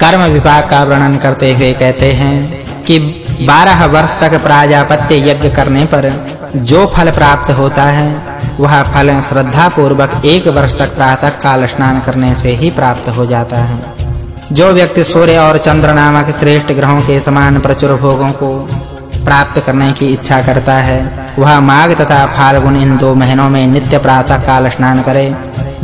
कर्म विभाग का वर्णन करते हुए कहते हैं कि 12 वर्ष तक प्राजापत्य यज्ञ करने पर जो फल प्राप्त होता है, वह फल श्रद्धा पूर्वक एक वर्ष तक प्रातः काल स्नान करने से ही प्राप्त हो जाता है। जो व्यक्ति सूर्य और चंद्र नामक श्रेष्ठ ग्रहों के समान प्रचुर भोगों को प्राप्त करने की इच्छा करता है। वह माघ तथा फाल्गुन इन दो महीनों में नित्य प्रातः काल स्नान करे।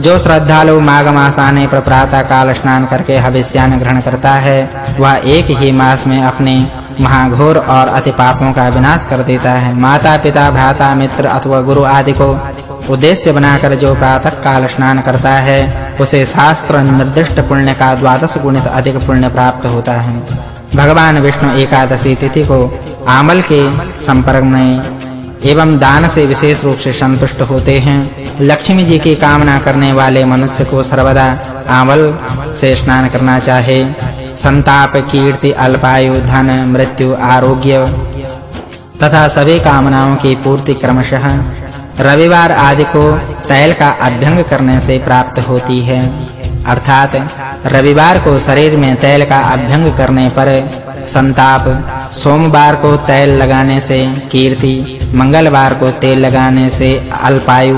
जो श्रद्धालु माघ मास आने पर प्रातः काल स्नान करके हविष्यान ग्रहण करता है, वह एक ही मास में अपने महाघोर और अति पापों का विनाश कर देता है। माता पिता भ्राता, मित्र अथवा गुरु आदि को उद्देश्य बनाकर जो प्रातः काल स्नान करता है, उसे शास्त्र निर्दिष्ट पुण्य का द्वादश गुणित अधिक पुण्य प्राप्त होता है। भगवान विष्णु एकादशी तिथि को आमल के संपर्क में एवं दान से विशेष रूप से संतुष्ट होते हैं। लक्ष्मी जी की कामना करने वाले मनुष्य को सर्वदा आमल से स्नान करना चाहे। संताप, कीर्ति, अल्पायु, धन, मृत्यु, आरोग्य तथा सभी कामनाओं की पूर्ति क्रमशः रविवार आदि को तैल का अभ्यंग करने से प्राप्त होती है। अर्थात रविवार को शरीर में तैल का अभ्यंग करने पर संताप, सोमवार को तैल लगाने से कीर्ति, मंगलवार को तेल लगाने से अल्पायु,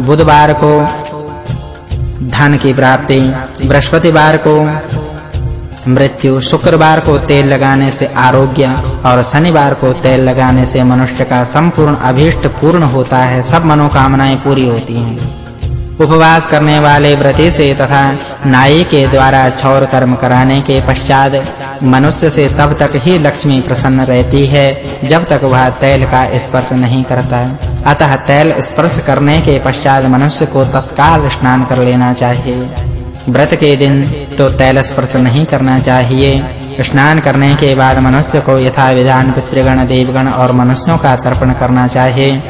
बुधवार को धन की प्राप्ति, बृहस्पतिवार को मृत्यु, शुक्रवार को तेल लगाने से आरोग्य और शनिवार को तेल लगाने से मनुष्य का संपूर्ण अभीष्ट पूर्ण होता है। सब मनोकामनाएँ पूरी होती हैं। उपवास करने वाले व्रती से तथा नाई के द्वारा छौर कर्म कराने के पश्चात मनुष्य से तब तक ही लक्ष्मी प्रसन्न रहती है, जब तक वह तैल का स्पर्श नहीं करता। अतः तैल स्पर्श करने के पश्चात मनुष्य को तत्काल स्नान कर लेना चाहिए। व्रत के दिन तो तैल स्पर्श नहीं करना चाहिए। स्नान करने के बाद मनुष्य को यथा विधान पितृगण देवगण और मनुष्यों का तर्पण करना चाहिए।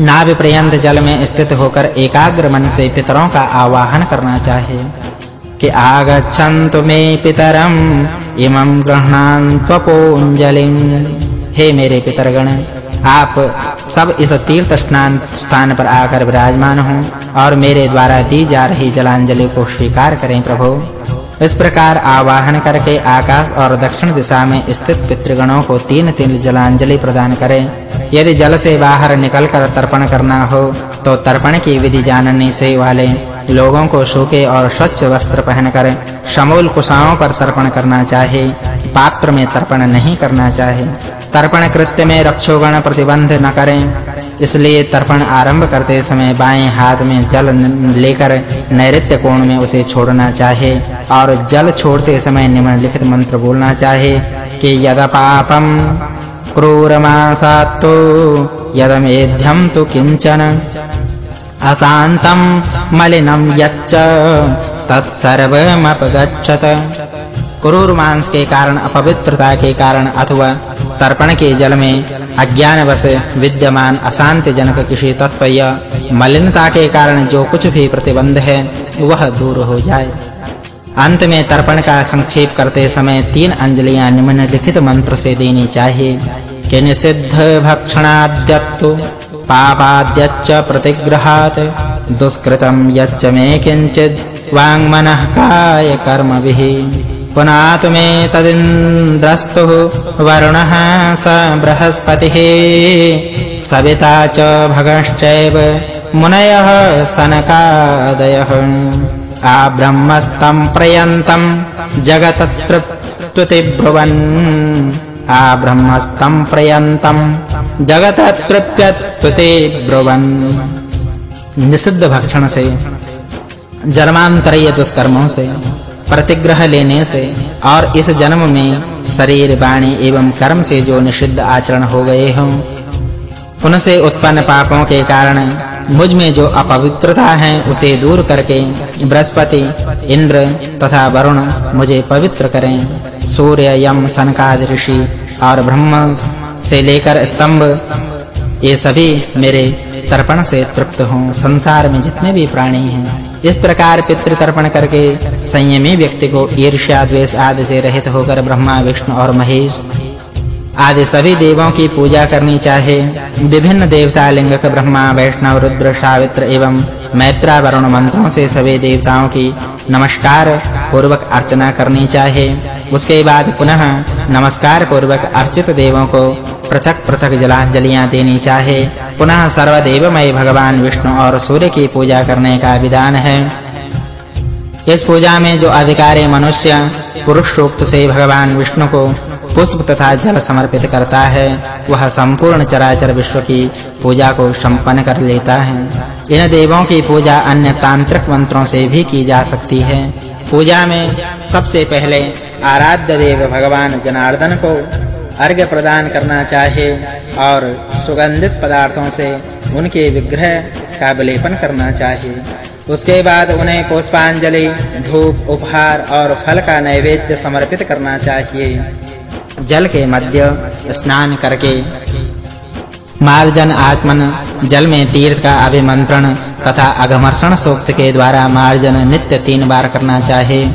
नाभि पर्यंत जल में स्थित होकर एकाग्र मन से पितरों का आवाहन करना चाहिए कि आगच्छन्तु मे पितरम, इमं गृह्णान्त्वपोञ्जलिं हे मेरे पितरगण, आप सब इस तीर्थ स्नान स्थान पर आकर विराजमान हो और मेरे द्वारा दी जा रही जलांजलि को स्वीकार करें प्रभु। इस प्रकार आवाहन करके आकाश और दक्षिण दिशा में स्थित पितृगणों को तीन-तीन जलांजलि प्रदान करें। यदि जल से बाहर निकलकर तर्पण करना हो तो तर्पण की विधि जानने से वाले लोगों को सूखे और स्वच्छ वस्त्र पहनकर समूल कुशाओं पर तर्पण करना चाहिए पात्र में तर्पण नहीं करना चाहिए तर्पण कृत्य में रक्षोगण प्रतिबंध न करें। इसलिए तर्पण आरंभ करते समय बाएँ हाथ में जल लेकर नैऋत्य कोण में उसे छोड़ना चाहिए और जल छोड़ते समय निम्नलिखित मंत्र बोलना चाहिए कि यद पापम क्रूरमासात्तो, यदमेध्यं तु किंचन अशांतं मलिनं यच्च, तत्सर्वमपगच्छत। क्रूर मांस के कारण, अपवित्रता के कारण अथवा तर्पण के जल में अज्ञान वश विद्यमान अशांति जनक किसी तत्व या मलिनता के कारण जो कुछ भी प्रतिबंध है, वह दूर हो जाए। अंत में तर्पण का संक्षेप करते समय तीन अंजलियाँ निम्नलिखित मंत्र से देनी चाहिए। कि निषिद्ध भक्षणाद्यत्तु, पापाद्यच्च प्रतिग्रहात्, दुष्कृतं यच्च मे किंचित् वाङ्मनः काय कर्मभिः पुनात् मे तदिन्द्रस्तु वरुणः स बृहस्पतिः। सविता च भगश्चैव मुनयः सनकादयः। आब्रह्मस्तं प्रयन्तं जगततृप्तुति ब्रुवन् आब्रह्मस्तं प्रयन्तं जगततृप्यत्वते ब्रुवन् निषिद्ध भक्षण से जन्मांतरीय दुष्कर्मों से प्रतिग्रह लेने से और इस जन्म में शरीर, वाणी एवं कर्म से जो निषिद्ध आचरण हो गए हों, उनसे उत्पन्न पापों के कारण मुझमें जो अपवित्रता है, उसे दूर करके बृहस्पति, इंद्र तथा वरुण मुझे पवित्र करें। सूर्य, यम सनकादि ऋषि और ब्रह्म से लेकर स्तंभ, ये सभी मेरे तर्पण से तृप्त हों। संसार में जितने भी प्राणी हैं इस प्रकार पितृ तर्पण करके संयमी व्यक्ति को ईर्ष्या द्वेष आदि से रहित होकर ब्रह्मा, विष्णु और महेश आदि सभी देवों की पूजा करनी चाहिए विभिन्न देवता लिंगक ब्रह्मा, वैष्णव, रुद्र, सावित्र एवं मैत्रा वरुण मंत्रों से सभी देवताओं की नमस्कार पूर्वक अर्चना करनी चाहिए उसके बाद पुनः नमस्कार पूर्वक अर्चित देवों को पृथक-पृथक जलांजलियाँ देनी चाहिए पुनः सर्वदेवमय भगवान विष्णु और सूर्य की पूजा करने का विधान है। इस पूजा में जो अधिकारी मनुष्य पुरुष सूक्त से भगवान विष्णु को पुष्प तथा जल समर्पित करता है, वह संपूर्ण चराचर विश्व की पूजा को संपन्न कर लेता है। इन देवों की पूजा अन्य तांत्रिक मंत्रों से भी की जा सकती है। पूजा में सबसे पहले आराध्य देव भगवान जनार्दन को अर्घ्य प्रदान करना चाहिए और सुगंधित पदार्थों से उनके विग्रह का विलेपन करना चाहिए उसके बाद उन्हें पुष्पांजलि, धूप, उपहार और फल का नैवेद्य समर्पित करना चाहिए। जल के मध्य स्नान करके। मार्जन आत्मन जल में तीर्थ का अभिमंत्रण तथा अगमर्षण सूक्त के द्वारा मार्जन नित्य तीन बार करना चाहिए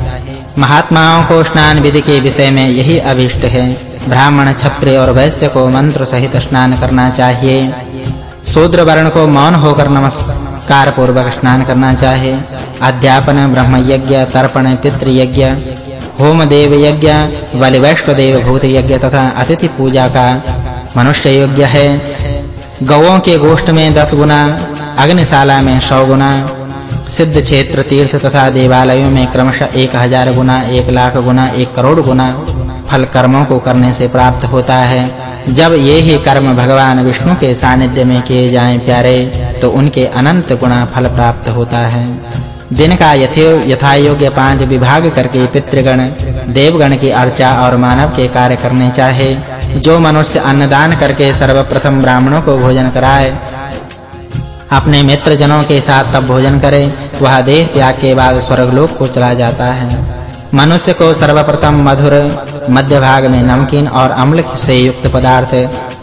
महात्माओं को स्नान विधि के विषय में यही अभिष्ट है। ब्राह्मण, क्षत्रिय और वैश्य को मंत्र सहित स्नान करना चाहिए। शूद्र वर्ण को मौन होकर नमस्कार पूर्वक स्नान करना चाहिए। अध्यापन, ब्रह्म यज्ञ, तर्पण, पितृ यज्ञ, होम देव यज्ञ, बलि देव भूत यज्ञ तथा अतिथि पूजा का मनुष्य योग्य है। गौओं के गोष्ठ में 10 गुना, अग्निशाला में 100 गुना, सिद्ध क्षेत्र तीर्थ तथा देवालयों में क्रमशः 1000 गुना 1 लाख गुना 1 करोड़ गुना फल कर्मों को करने से प्राप्त होता है। जब ये ही कर्म भगवान विष्णु के सानिध्य में किए जाएँ प्यारे तो उनके अनंत गुना फल प्राप्त होता है। दिन का यथो यथा योग्य पाँच विभाग करके पितृगण, देवगण की अर्चा और मानव के कार्य करने चाहे। जो मनुष्य अन्नदान करके सर्वप्रथम ब्राह्मणों को भोजन कराए, अपने मित्र जनों के साथ तब भोजन करे, वह देह त्याग के बाद स्वर्गलोक को चला जाता है। मनुष्य को सर्वप्रथम मधुर मध्य भाग में नमकीन और अम्ल से युक्त पदार्थ,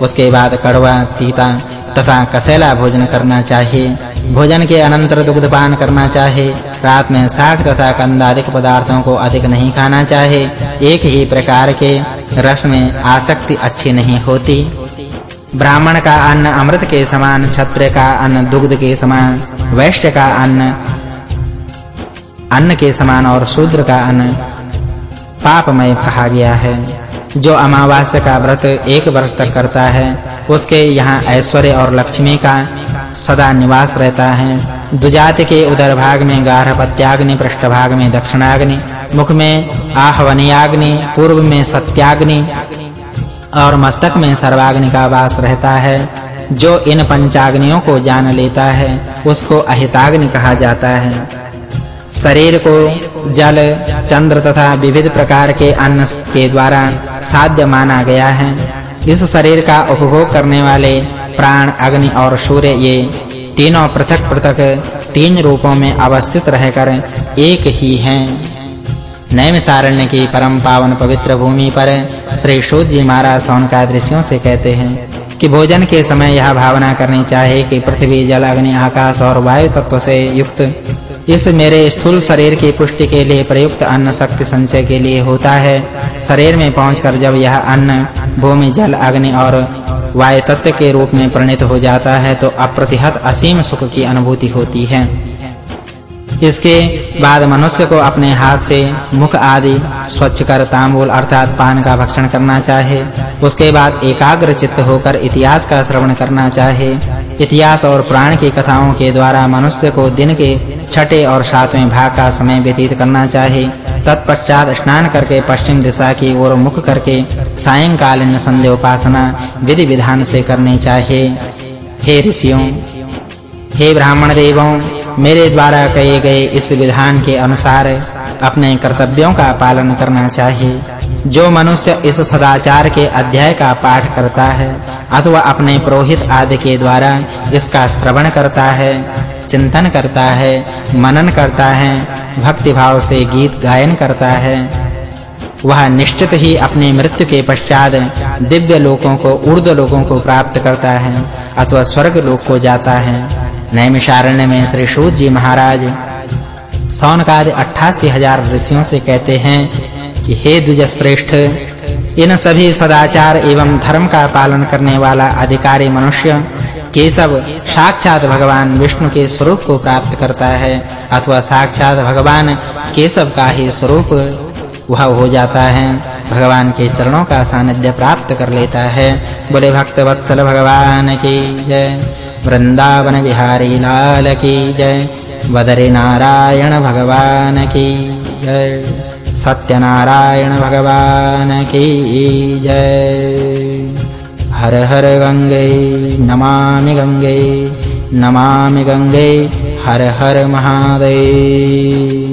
उसके बाद कड़वा, तीता तथा कसेला भोजन करना चाहिए। भोजन के अनंतर दुग्धपान करना चाहिए। रात में साग तथा कंदादिक पदार्थों को अधिक नहीं खाना चाहिए। एक ही प्रकार के रस में आसक्ति अच्छी नहीं होती। ब्राह्मण का अन्न अमृत के समान, क्षत्रिय का अन्न दुग्ध के समान, वैश्य का अन्न अन्न के समान और शूद्र का अन्न पापमय कहा गया है। जो अमावास्या का व्रत एक वर्ष तक करता है, उसके यहाँ ऐश्वर्य और लक्ष्मी का सदा निवास रहता है। दुजाति के उदर भाग में गार्हपत्याग्नि, पृष्ठभाग में दक्षिणाग्नि, मुख में आहवनीयाग्नि, पूर्व में सत्याग्नि और मस्तक में सर्वाग्नि का वास रहता है। जो इन पंचाग्नियों को जान लेता है, उसको अहिताग्नि कहा जाता है। शरीर को जल, चंद्र तथा विविध प्रकार के अन्न के द्वारा साध्य माना गया है। इस शरीर का उपभोग करने वाले प्राण, अग्नि और सूर्य ये तीनों पृथक-पृथक तीन रूपों में अवस्थित रहकर एक ही हैं। नैमिसारण्य की परम पावन पवित्र भूमि पर श्री शोध जी महाराज सौनका दृश्यों से कहते हैं कि भोजन के समय यह भावना करनी चाहिए कि पृथ्वी, जल, अग्नि, आकाश और वायु तत्व से युक्त इस मेरे स्थूल शरीर की पुष्टि के लिए प्रयुक्त अन्न शक्ति संचय के लिए होता है। शरीर में पहुंचकर जब यह अन्न, भूमि, जल, अग्नि और वायु तत्व के रूप में प्रणित हो जाता है तो अप्रतिहत असीम सुख की अनुभूति होती है। इसके बाद मनुष्य को अपने हाथ से मुख आदि स्वच्छ कर तांबूल अर्थात पान का भक्षण करना चाहिए उसके बाद एकाग्र चित्त होकर इतिहास का श्रवण करना चाहिए इतिहास और पुराण की कथाओं के द्वारा मनुष्य को दिन के छठे और सातवें भाग का समय व्यतीत करना चाहिए तत्पश्चात स्नान करके पश्चिम दिशा की ओर मुख करके सायंकालीन संध्या उपासना विधि विधान से करनी चाहिए हे ऋषियों, हे ब्राह्मण देवों मेरे द्वारा कहे गए इस विधान के अनुसार अपने कर्तव्यों का पालन करना चाहिए। जो मनुष्य इस सदाचार के अध्याय का पाठ करता है अथवा अपने पुरोहित आदि के द्वारा इसका श्रवण करता है, चिंतन करता है, मनन करता है भक्ति भाव से गीत गायन करता है, वह निश्चित ही अपने मृत्यु के पश्चात दिव्य लोकों को ऊर्ध लोकों को प्राप्त करता है अथवा स्वर्ग लोक को जाता है। नैमिषारण्य में श्री शूद जी महाराज सौन का सौनकाद 88000 ऋषियों से कहते हैं कि हे द्विज श्रेष्ठ इन सभी सदाचार एवं धर्म का पालन करने वाला अधिकारी मनुष्य केशव साक्षात भगवान विष्णु के स्वरूप को प्राप्त करता है, अथवा साक्षात भगवान केशव का ही स्वरूप वह हो जाता है। भगवान के चरणों का सानिध्य प्राप्त कर लेता है। बोले, भक्त वत्सल भगवान की जय। वृंदावन बिहारी लाल की जय। बदरी नारायण भगवान की जय। सत्यनारायण भगवान की जय हर हर गंगे नमामि गंगे नमामि गंगे हर हर महादेव।